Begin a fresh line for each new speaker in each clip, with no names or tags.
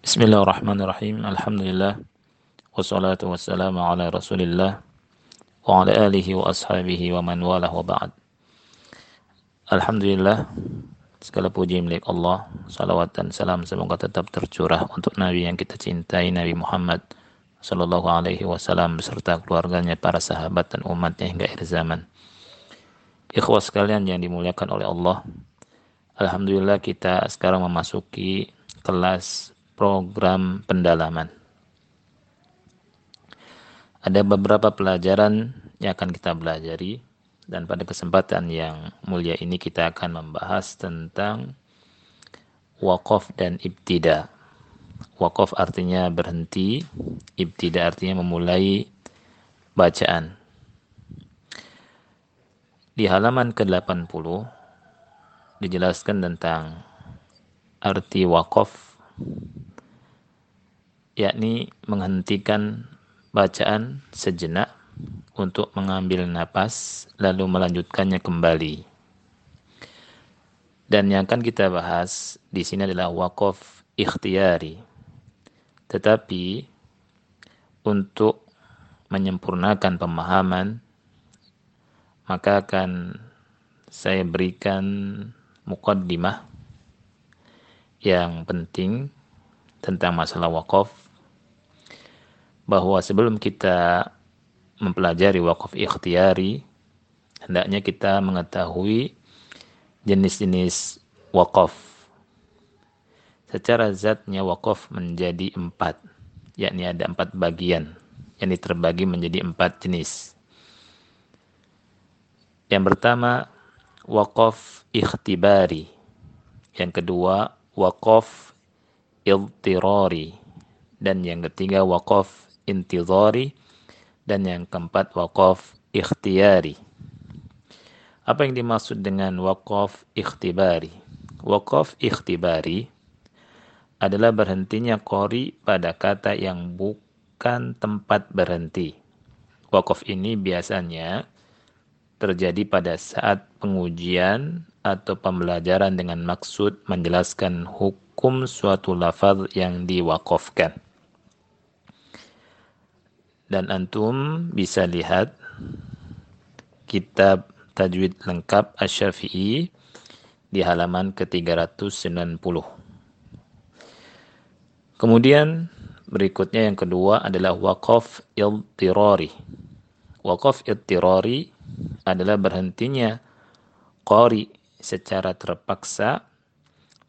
Bismillahirrahmanirrahim. Alhamdulillah. Wassalatu wassalamu ala rasulillah. Wa ala alihi wa ashabihi wa man walah wa ba'd. Alhamdulillah. Segala puji milik Allah. Salawat dan salam semoga tetap tercurah untuk Nabi yang kita cintai, Nabi Muhammad Sallallahu alaihi wasallam beserta keluarganya, para sahabat dan umatnya hingga akhir zaman. Ikhwas sekalian yang dimuliakan oleh Allah. Alhamdulillah kita sekarang memasuki kelas program pendalaman. Ada beberapa pelajaran yang akan kita pelajari dan pada kesempatan yang mulia ini kita akan membahas tentang wakaf dan ibtida. Wakaf artinya berhenti, ibtida artinya memulai bacaan. Di halaman ke-80 dijelaskan tentang arti wakaf yakni menghentikan bacaan sejenak untuk mengambil napas lalu melanjutkannya kembali. Dan yang akan kita bahas di sini adalah wakaf ikhtiari. Tetapi untuk menyempurnakan pemahaman maka akan saya berikan mukaddimah yang penting tentang masalah wakaf bahwa sebelum kita mempelajari wakaf ikhtiari, hendaknya kita mengetahui jenis-jenis wakaf. Secara zatnya wakaf menjadi empat, yakni ada empat bagian, yang terbagi menjadi empat jenis. Yang pertama, wakaf ikhtibari. Yang kedua, wakaf iltirari. Dan yang ketiga, wakaf intizari dan yang keempat wakaf ikhtiyari. Apa yang dimaksud dengan wakaf ikhtibari? Wakaf ikhtibari adalah berhentinya kori pada kata yang bukan tempat berhenti. Wakaf ini biasanya terjadi pada saat pengujian atau pembelajaran dengan maksud menjelaskan hukum suatu lafaz yang diwakafkan dan antum bisa lihat kitab tajwid lengkap Asy-Syafi'i di halaman ke-390. Kemudian berikutnya yang kedua adalah waqaf iltirari. Waqaf iltirari adalah berhentinya qari secara terpaksa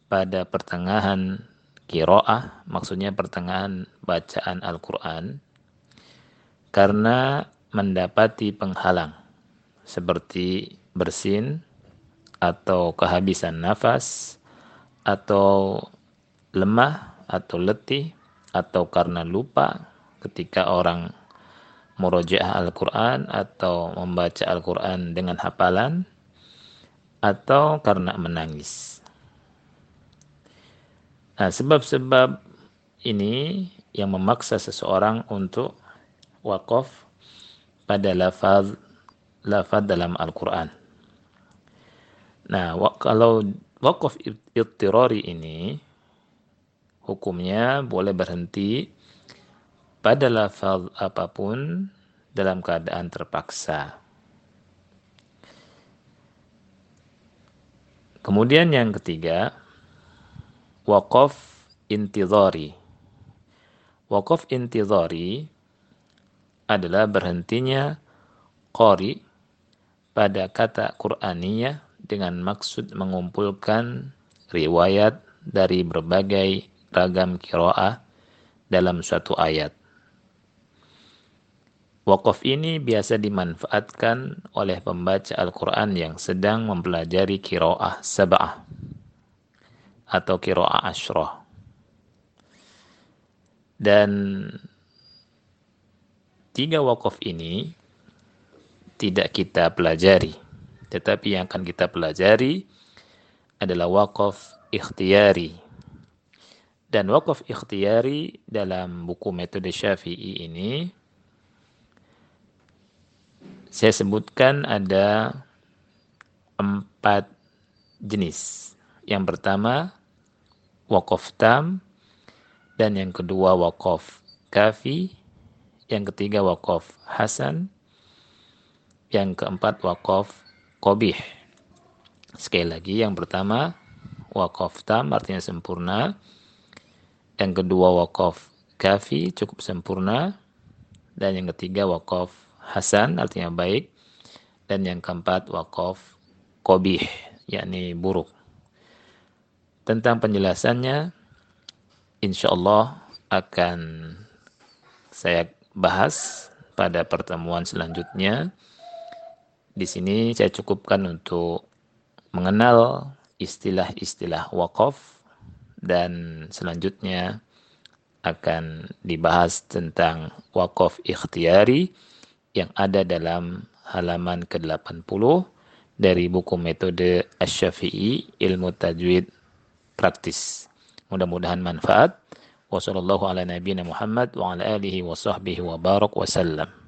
pada pertengahan kiroah, maksudnya pertengahan bacaan Al-Quran, karena mendapati penghalang seperti bersin atau kehabisan nafas atau lemah atau letih atau karena lupa ketika orang murojaah Al-Quran atau membaca Al-Quran dengan hafalan atau karena menangis. Nah, sebab-sebab ini yang memaksa seseorang untuk wakaf pada lafaz lafaz dalam Al-Quran. Nah, kalau wakaf ittirari ini hukumnya boleh berhenti pada lafaz apa pun dalam keadaan terpaksa. Kemudian yang ketiga, wakaf intizari. Wakaf intizari adalah berhentinya qari pada kata Qur'aniyah dengan maksud mengumpulkan riwayat dari berbagai ragam kiroah dalam suatu ayat. Wakaf ini biasa dimanfaatkan oleh pembaca Al-Quran yang sedang mempelajari kiroah sab'ah atau kiroah ashrah. Dan tiga wakaf ini tidak kita pelajari. Tetapi yang akan kita pelajari adalah wakaf ikhtiyari. Dan wakaf ikhtiyari dalam buku metode syafi'i ini saya sebutkan ada empat jenis. Yang pertama, wakaf tam. dan yang kedua wakaf kafi, yang ketiga wakaf hasan, yang keempat wakaf kobih. Sekali lagi yang pertama wakaf tam artinya sempurna, yang kedua wakaf kafi cukup sempurna, dan yang ketiga wakaf hasan artinya baik, dan yang keempat wakaf kobih yakni buruk. Tentang penjelasannya insya Allah akan saya bahas pada pertemuan selanjutnya. Di sini saya cukupkan untuk mengenal istilah-istilah wakaf dan selanjutnya akan dibahas tentang wakaf ikhtiyari yang ada dalam halaman ke-80 dari buku metode Asy-Syafi'i Ilmu Tajwid Praktis. Mudah-mudahan manfaat. وصلى الله على نبينا محمد وعلى آله وصحبه وبارك وسلم.